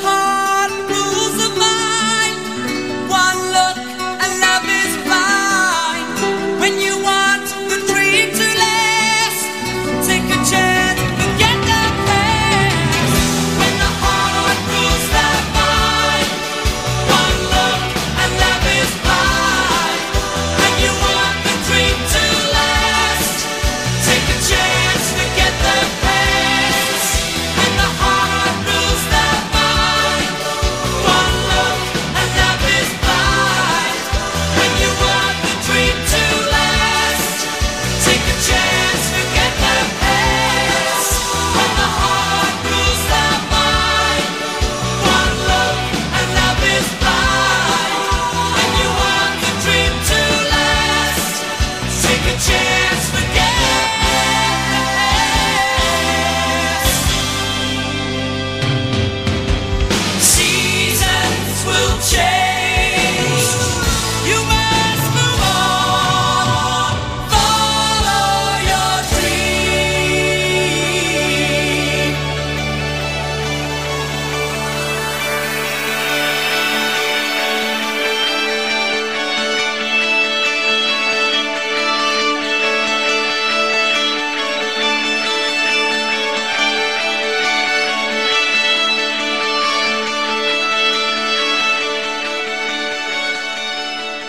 heart.